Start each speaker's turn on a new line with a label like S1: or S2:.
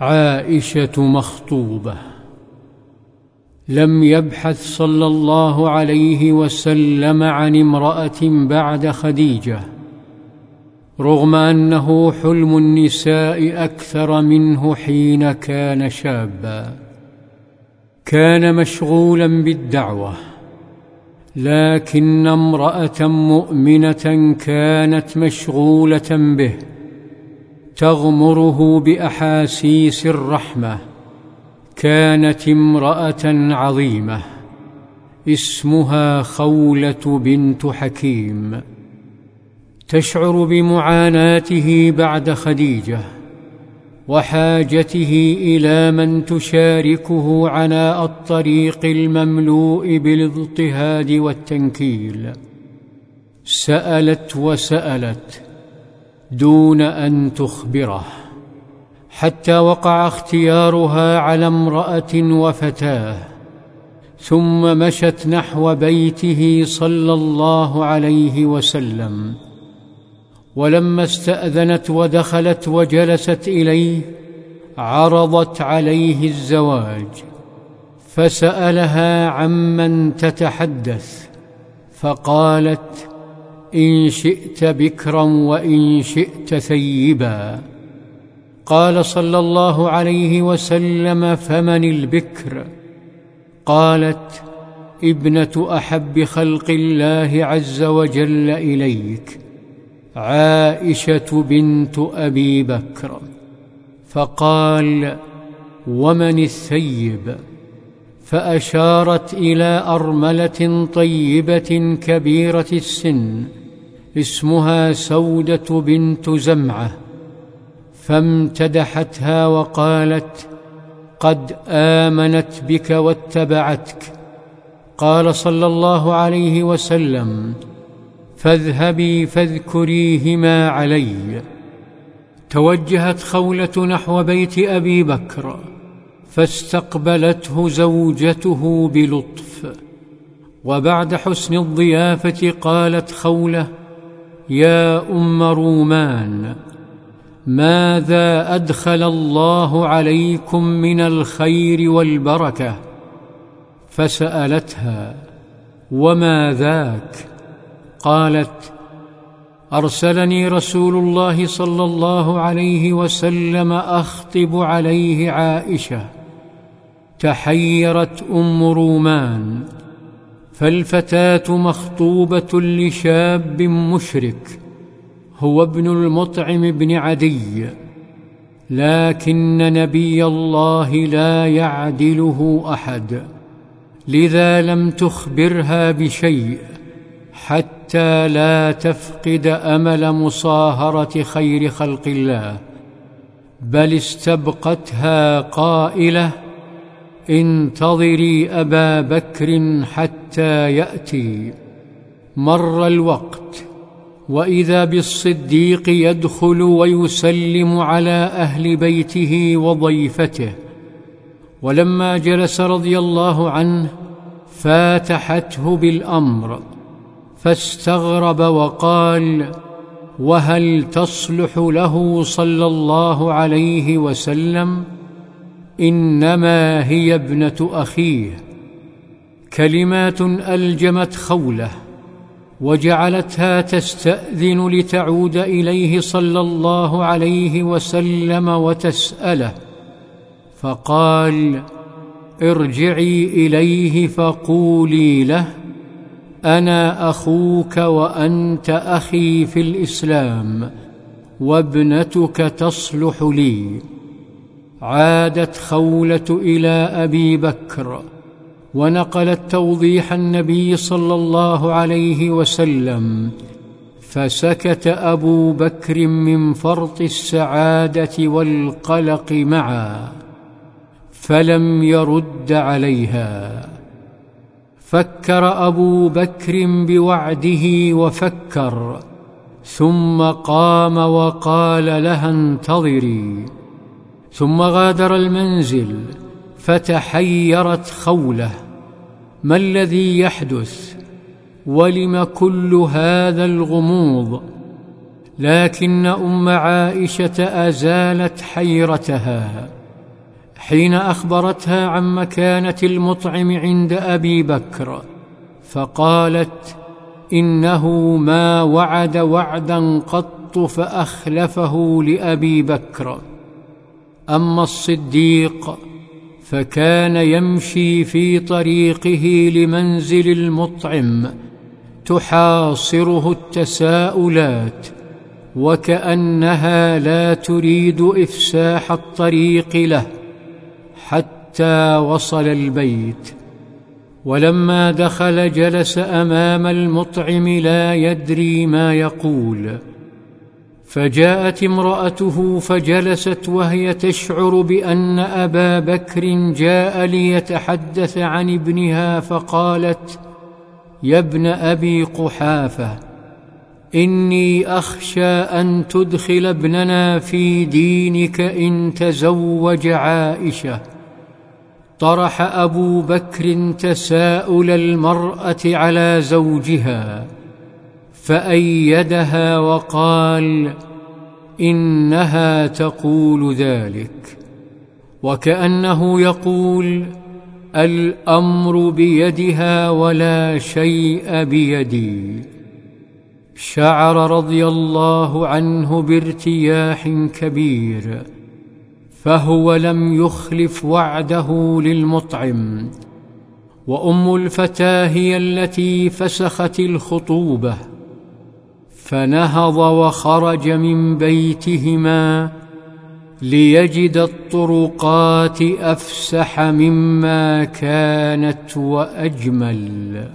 S1: عائشة مخطوبة. لم يبحث صلى الله عليه وسلم عن امرأة بعد خديجة رغم أنه حلم النساء أكثر منه حين كان شابا. كان مشغولا بالدعوة لكن امرأة مؤمنة كانت مشغولة به. تغمره بأحاسيس الرحمة كانت امرأة عظيمة اسمها خولة بنت حكيم. تشعر بمعاناته بعد خديجة وحاجته إلى من تشاركه عناء الطريق المملوء بالاضطهاد والتنكيل. سألت وسألت دون أن تخبره. حتى وقع اختيارها على امرأة وفتاة ثم مشت نحو بيته صلى الله عليه وسلم. ولما استأذنت ودخلت وجلست إليه عرضت عليه الزواج. فسألها عمن تتحدث فقالت إن شئت بكرا وإن شئت ثيبا. قال صلى الله عليه وسلم فمن البكر؟ قالت ابنة أحب خلق الله عز وجل إليك عائشة بنت أبي بكر. فقال ومن الثيب؟ فأشارت إلى أرملة طيبة كبيرة السن اسمها سودة بنت زمعة فامتدحتها وقالت قد آمنت بك واتبعتك قال صلى الله عليه وسلم فاذهبي فاذكريهما علي توجهت خولة نحو بيت أبي بكر. فاستقبلته زوجته بلطف وبعد حسن الضيافة قالت خوله يا أم رومان ماذا أدخل الله عليكم من الخير والبركة؟ فسألتها وما ذاك؟ قالت أرسلني رسول الله صلى الله عليه وسلم أخطب عليه عائشة. تحيرت أم رومان فالفتاة مخطوبة لشاب مشرك هو ابن المطعم بن عدي لكن نبي الله لا يعدله أحد لذا لم تخبرها بشيء حتى لا تفقد أمل مصاهرة خير خلق الله بل استبقتها قائلة انتظري أبا بكر حتى يأتي. مر الوقت وإذا بالصديق يدخل ويسلم على أهل بيته وضيفته. ولما جلس رضي الله عنه فاتحته بالأمر فاستغرب وقال وهل تصلح له صلى الله عليه وسلم؟ إنما هي ابنة أخيه. كلمات ألجمت خوله وجعلتها تستأذن لتعود إليه صلى الله عليه وسلم وتسأله. فقال ارجعي إليه فقولي له أنا أخوك وأنت أخي في الإسلام وابنتك تصلح لي. عادت خولة إلى أبي بكر ونقلت توضيح النبي صلى الله عليه وسلم فسكت أبو بكر من فرط السعادة والقلق معا فلم يرد عليها. فكر أبو بكر بوعده وفكر ثم قام وقال لها انتظري. ثم غادر المنزل فتحيرت خوله. ما الذي يحدث؟ ولم كل هذا الغموض؟ لكن أم عائشة أزالت حيرتها. حين أخبرتها عن مكانة المطعم عند أبي بكر فقالت إنه ما وعد وعدا قط فأخلفه لأبي بكر. أما الصديق فكان يمشي في طريقه لمنزل المطعم تحاصره التساؤلات وكأنها لا تريد إفساح الطريق له حتى وصل البيت. ولما دخل جلس أمام المطعم لا يدري ما يقول. فجاءت امرأته فجلست وهي تشعر بأن أبا بكر جاء ليتحدث عن ابنها فقالت يا ابن أبي قحافة إني أخشى أن تدخل ابننا في دينك إن تزوج عائشة. طرح أبو بكر تساؤل المرأة على زوجها فأيدها وقال إنها تقول ذلك وكأنه يقول الأمر بيدها ولا شيء بيدي. شعر رضي الله عنه بارتياح كبير فهو لم يخلف وعده للمطعم وأم الفتاة هي التي فسخت الخطوبة. فنهض وخرج من بيتهما ليجد الطرقات أفسح مما كانت وأجمل.